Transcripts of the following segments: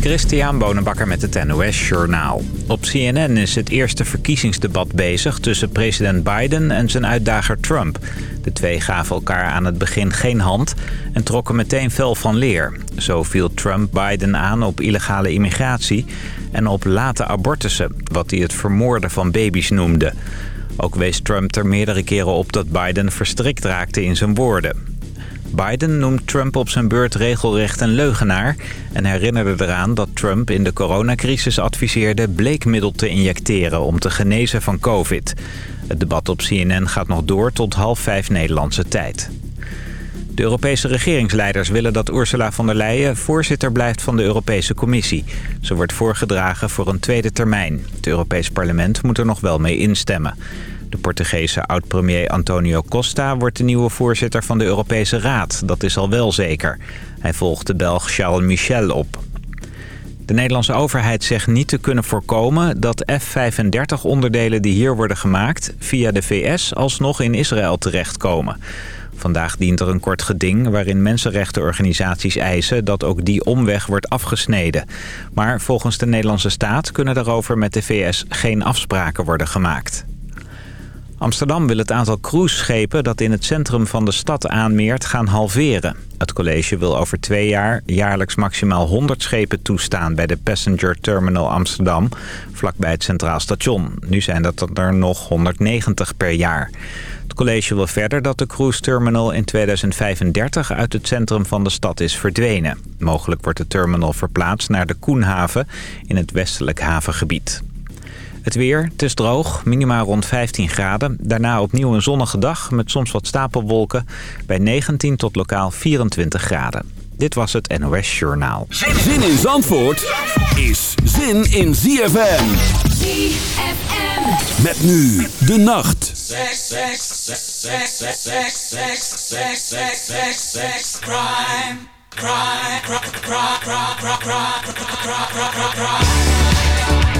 Christian Bonenbakker met het NOS Journaal. Op CNN is het eerste verkiezingsdebat bezig tussen president Biden en zijn uitdager Trump. De twee gaven elkaar aan het begin geen hand en trokken meteen fel van leer. Zo viel Trump Biden aan op illegale immigratie en op late abortussen, wat hij het vermoorden van baby's noemde. Ook wees Trump er meerdere keren op dat Biden verstrikt raakte in zijn woorden. Biden noemt Trump op zijn beurt regelrecht een leugenaar... en herinnerde eraan dat Trump in de coronacrisis adviseerde bleekmiddel te injecteren om te genezen van covid. Het debat op CNN gaat nog door tot half vijf Nederlandse tijd. De Europese regeringsleiders willen dat Ursula von der Leyen voorzitter blijft van de Europese Commissie. Ze wordt voorgedragen voor een tweede termijn. Het Europees Parlement moet er nog wel mee instemmen. De Portugese oud-premier Antonio Costa wordt de nieuwe voorzitter van de Europese Raad. Dat is al wel zeker. Hij volgt de Belg Charles Michel op. De Nederlandse overheid zegt niet te kunnen voorkomen dat F-35-onderdelen die hier worden gemaakt... via de VS alsnog in Israël terechtkomen. Vandaag dient er een kort geding waarin mensenrechtenorganisaties eisen dat ook die omweg wordt afgesneden. Maar volgens de Nederlandse staat kunnen daarover met de VS geen afspraken worden gemaakt. Amsterdam wil het aantal cruiseschepen dat in het centrum van de stad aanmeert gaan halveren. Het college wil over twee jaar jaarlijks maximaal 100 schepen toestaan bij de Passenger Terminal Amsterdam, vlakbij het Centraal Station. Nu zijn dat er nog 190 per jaar. Het college wil verder dat de cruise terminal in 2035 uit het centrum van de stad is verdwenen. Mogelijk wordt de terminal verplaatst naar de Koenhaven in het westelijk havengebied. Het weer, het is droog, minimaal rond 15 graden. Daarna opnieuw een zonnige dag met soms wat stapelwolken bij 19 tot lokaal 24 graden. Dit was het NOS Journaal. Zin in Zandvoort is zin in ZFM. ZFM. Met nu de nacht. Sex, sex, sex, sex, sex, sex, sex, sex, sex, sex, sex, crime, crime, crime, crime, crime, crime, crime, crime, crime, crime.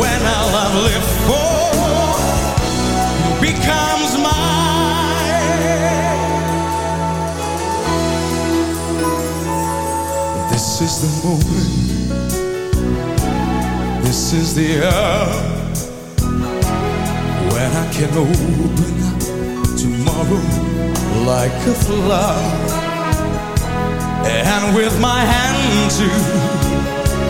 When all I've lived for becomes mine. This is the moment. This is the hour when I can open tomorrow like a flower. And with my hand to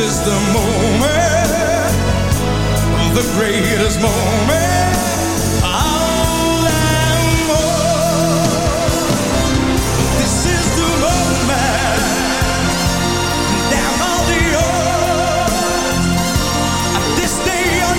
Is the moment, the greatest moment. This is the moment. This day of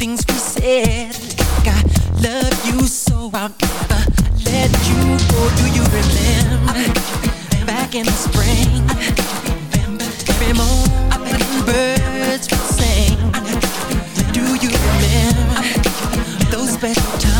things we said. Like I love you, so I'll never let you go. Do you remember back in the spring? Every morning birds would sing. Do you remember those special times?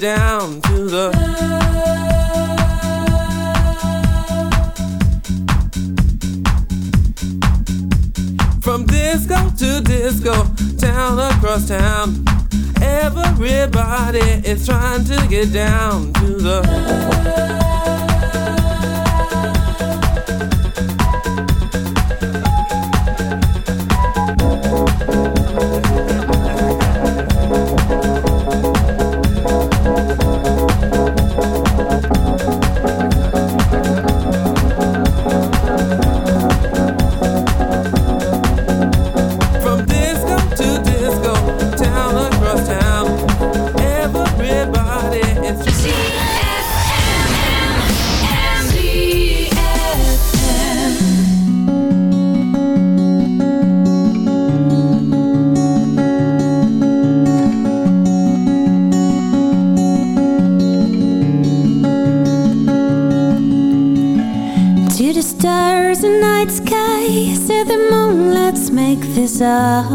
Down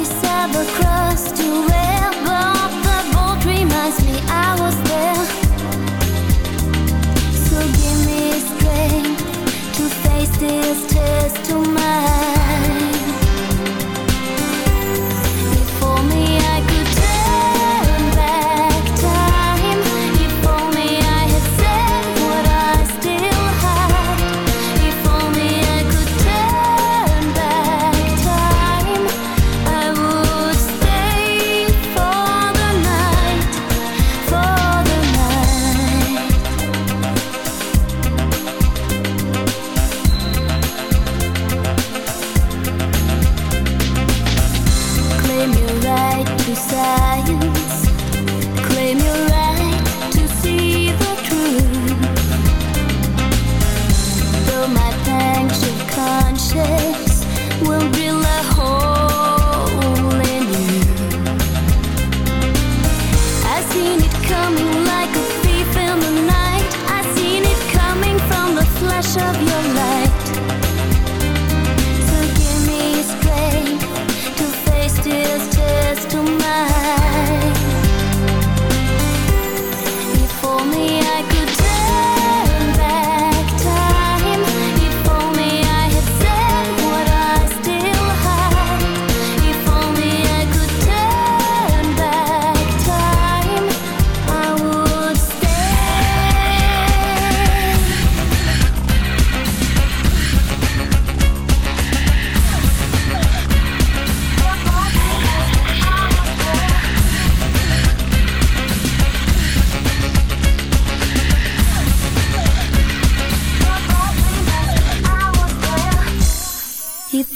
I say